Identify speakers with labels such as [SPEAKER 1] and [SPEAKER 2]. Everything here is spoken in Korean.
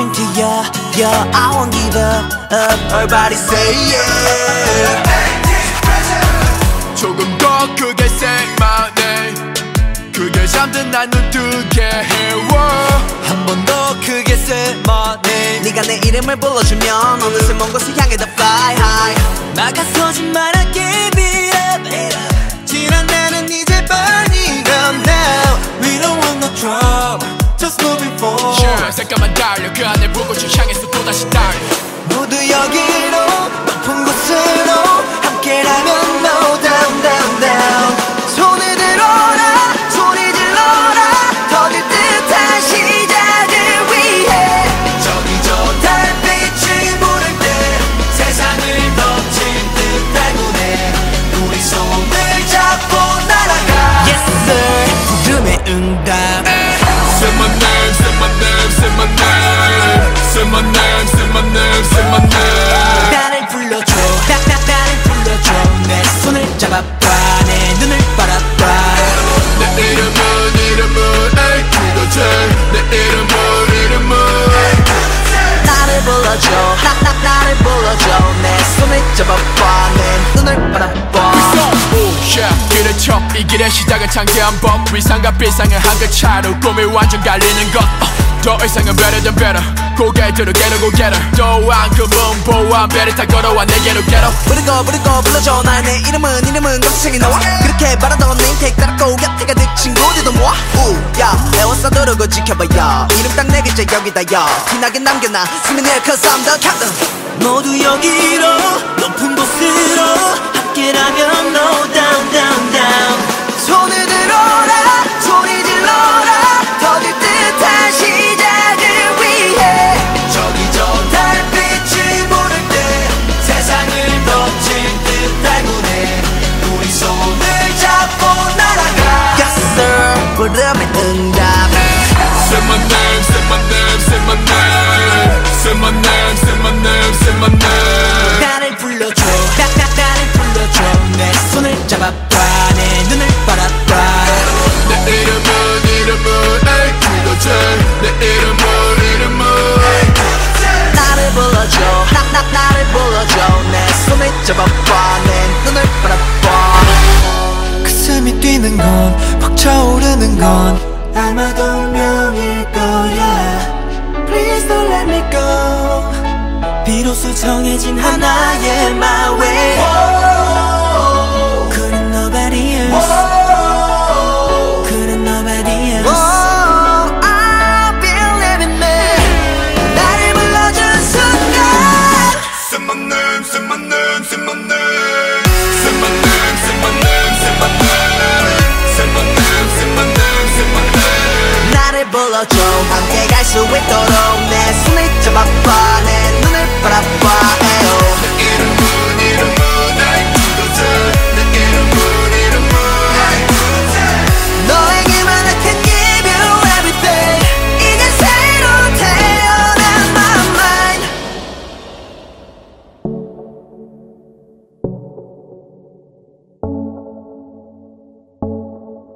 [SPEAKER 1] yeah, yeah, I won't give up, up. Everybody say yeah.
[SPEAKER 2] 조금 더 크게 say my name 그게 잠든 난 눈 뜨게 해워
[SPEAKER 1] 한 번 더 크게 say my name. 네가 내 이름을 불러주면 어느새 먼 곳을 향해 다 fly high. 막아서
[SPEAKER 2] 달려 그 안에 불꽃을 향해 서 또다시 달려.
[SPEAKER 1] 모두 여기 잡아봐 내 눈을 바라봐.
[SPEAKER 2] Yeah, 길을 쳐, 이 길의 시작은 창대한 법 위상과 비상은 한끗 차로 꿈이 완전 갈리는 것. 어, 더 이상은 better than better. 고개 들어 get go get her 또한 그문 보안 배를 타 걸어와 내게로 get up
[SPEAKER 1] 부르고 부르고 불러줘. 날내 이름은 이름은 검색이 나와. 그렇게 바라던 내 인택 따랐고 곁에 가득 친구들도 모아. 우야 애워싸 두르고 지켜봐요. 이름 딱 내 글자 여기다 요. 티나게 남겨놔. 수민이야 cause I'm the captain 모두 여기로 높은 곳으로 함께라면 no 눈을 바라봐
[SPEAKER 2] 내 이름은 이름은 에이 그거지. 내 이름은 이름은
[SPEAKER 1] 나를 불러줘. 나, 나, 나를 불러줘. 내 손을 잡아봐. 내 눈을 바라봐. 가슴이 뛰는 건 벅차오르는 건 아마도 운명일 거야. Please don't let me go. 비로소 정해진 하나의 my way 불러줘. 함께 갈 수 있도록 내 손을 잡아봐 내 눈을